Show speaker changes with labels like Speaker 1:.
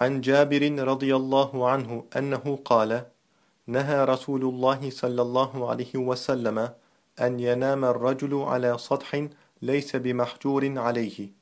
Speaker 1: عن جابر رضي الله عنه أنه قال نهى رسول الله صلى الله عليه وسلم أن ينام الرجل على سطح ليس بمحجور عليه.